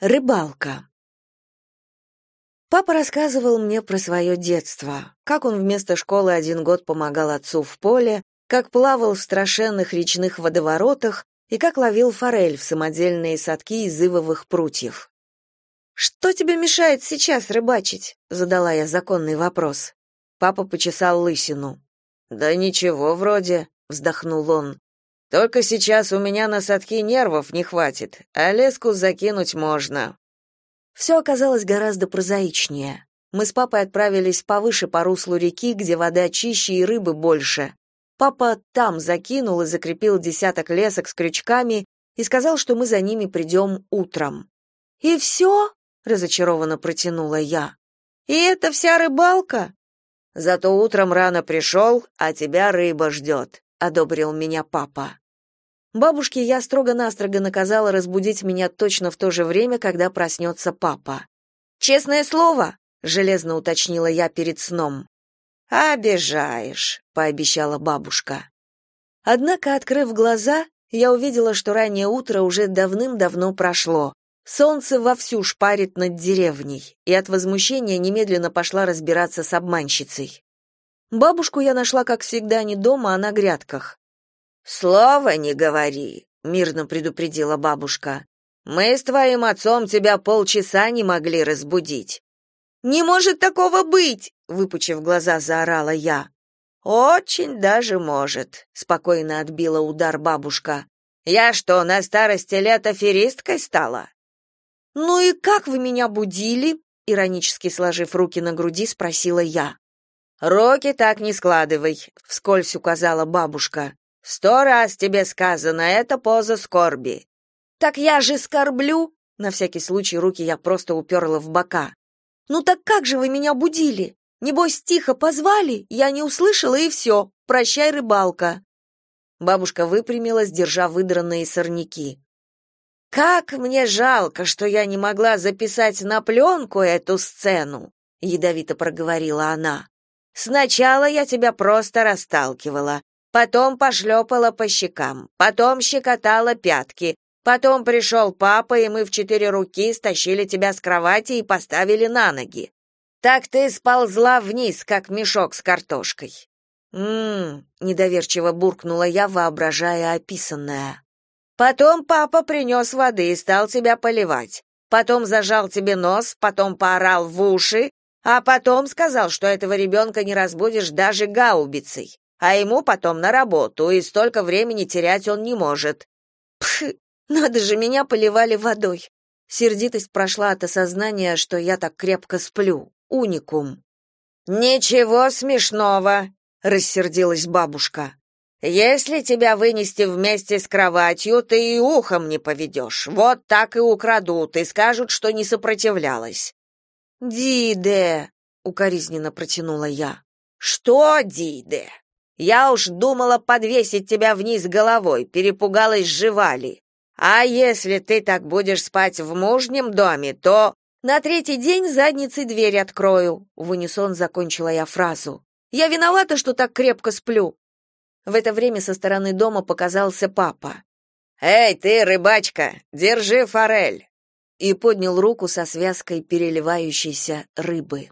Рыбалка. Папа рассказывал мне про свое детство, как он вместо школы один год помогал отцу в поле, как плавал в страшенных речных водоворотах и как ловил форель в самодельные садки из ивовых прутьев. «Что тебе мешает сейчас рыбачить?» — задала я законный вопрос. Папа почесал лысину. «Да ничего вроде», — вздохнул он. «Только сейчас у меня на садки нервов не хватит, а леску закинуть можно». Все оказалось гораздо прозаичнее. Мы с папой отправились повыше по руслу реки, где вода чище и рыбы больше. Папа там закинул и закрепил десяток лесок с крючками и сказал, что мы за ними придем утром. «И все?» — разочарованно протянула я. «И это вся рыбалка?» «Зато утром рано пришел, а тебя рыба ждет», — одобрил меня папа. Бабушке я строго-настрого наказала разбудить меня точно в то же время, когда проснется папа. «Честное слово», — железно уточнила я перед сном. «Обижаешь», — пообещала бабушка. Однако, открыв глаза, я увидела, что раннее утро уже давным-давно прошло. Солнце вовсю шпарит над деревней, и от возмущения немедленно пошла разбираться с обманщицей. Бабушку я нашла, как всегда, не дома, а на грядках. «Слова не говори», — мирно предупредила бабушка. «Мы с твоим отцом тебя полчаса не могли разбудить». «Не может такого быть!» — выпучив глаза, заорала я. «Очень даже может», — спокойно отбила удар бабушка. «Я что, на старости лет аферисткой стала?» «Ну и как вы меня будили?» — иронически сложив руки на груди, спросила я. «Руки так не складывай», — вскользь указала бабушка. Сто раз тебе сказано, это поза скорби. Так я же скорблю. На всякий случай руки я просто уперла в бока. Ну так как же вы меня будили? Небось, тихо позвали, я не услышала и все. Прощай, рыбалка. Бабушка выпрямилась, держа выдранные сорняки. Как мне жалко, что я не могла записать на пленку эту сцену, ядовито проговорила она. Сначала я тебя просто расталкивала, потом пошлепала по щекам, потом щекотала пятки, потом пришел папа, и мы в четыре руки стащили тебя с кровати и поставили на ноги. Так ты сползла вниз, как мешок с картошкой. М-м, недоверчиво буркнула я, воображая описанное. Потом папа принес воды и стал тебя поливать. Потом зажал тебе нос, потом поорал в уши, а потом сказал, что этого ребенка не разбудишь даже гаубицей а ему потом на работу, и столько времени терять он не может. Пх, надо же, меня поливали водой. Сердитость прошла от осознания, что я так крепко сплю. Уникум. Ничего смешного, рассердилась бабушка. Если тебя вынести вместе с кроватью, ты и ухом не поведешь. Вот так и украдут и скажут, что не сопротивлялась. Диде, укоризненно протянула я. Что, Диде? Я уж думала подвесить тебя вниз головой, перепугалась живали. А если ты так будешь спать в мужнем доме, то на третий день задницей дверь открою, в унисон закончила я фразу. Я виновата, что так крепко сплю. В это время со стороны дома показался папа. Эй, ты, рыбачка, держи форель. И поднял руку со связкой переливающейся рыбы.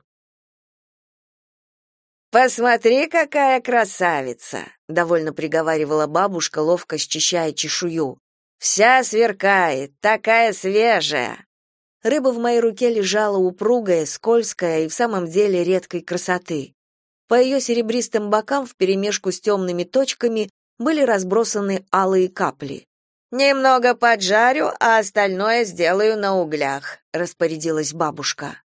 Посмотри, какая красавица, довольно приговаривала бабушка, ловко счищая чешую. Вся сверкает, такая свежая. Рыба в моей руке лежала упругая, скользкая и в самом деле редкой красоты. По ее серебристым бокам вперемешку с темными точками были разбросаны алые капли. Немного поджарю, а остальное сделаю на углях, распорядилась бабушка.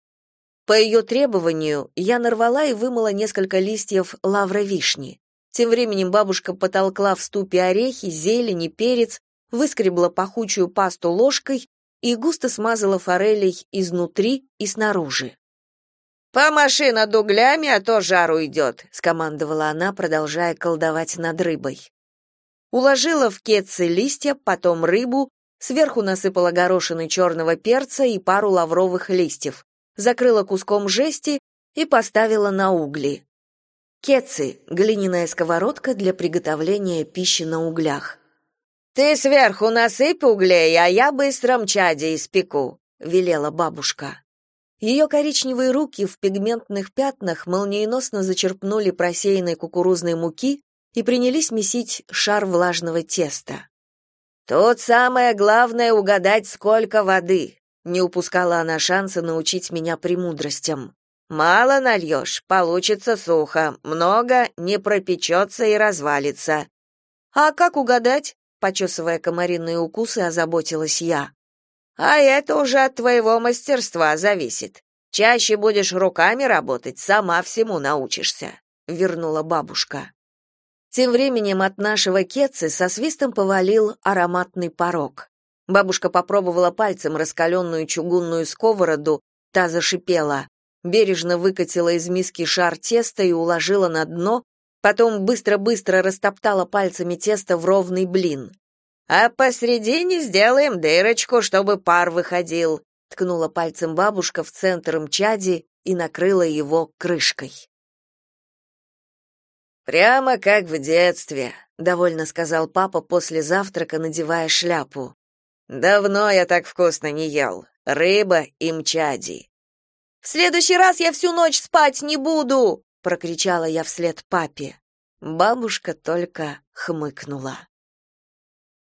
По ее требованию я нарвала и вымыла несколько листьев лавровишни. Тем временем бабушка потолкла в ступе орехи, зелень и перец, выскребла пахучую пасту ложкой и густо смазала форелей изнутри и снаружи. «Помаши над углями, а то жар уйдет», — скомандовала она, продолжая колдовать над рыбой. Уложила в кетцы листья, потом рыбу, сверху насыпала горошины черного перца и пару лавровых листьев закрыла куском жести и поставила на угли. Кецы – глиняная сковородка для приготовления пищи на углях. «Ты сверху насыпь углей, а я быстро мчади испеку», велела бабушка. Ее коричневые руки в пигментных пятнах молниеносно зачерпнули просеянной кукурузной муки и принялись месить шар влажного теста. «Тут самое главное угадать, сколько воды», — не упускала она шанса научить меня премудростям. «Мало нальешь, получится сухо, много не пропечется и развалится». «А как угадать?» — почесывая комариные укусы, озаботилась я. «А это уже от твоего мастерства зависит. Чаще будешь руками работать, сама всему научишься», — вернула бабушка. Тем временем от нашего кецы со свистом повалил ароматный порог. Бабушка попробовала пальцем раскаленную чугунную сковороду, та зашипела. Бережно выкатила из миски шар теста и уложила на дно, потом быстро-быстро растоптала пальцами тесто в ровный блин. «А посредине сделаем дырочку, чтобы пар выходил», ткнула пальцем бабушка в центр мчади и накрыла его крышкой. Прямо как в детстве, довольно сказал папа после завтрака, надевая шляпу. Давно я так вкусно не ел. Рыба и мчади. В следующий раз я всю ночь спать не буду, прокричала я вслед папе. Бабушка только хмыкнула.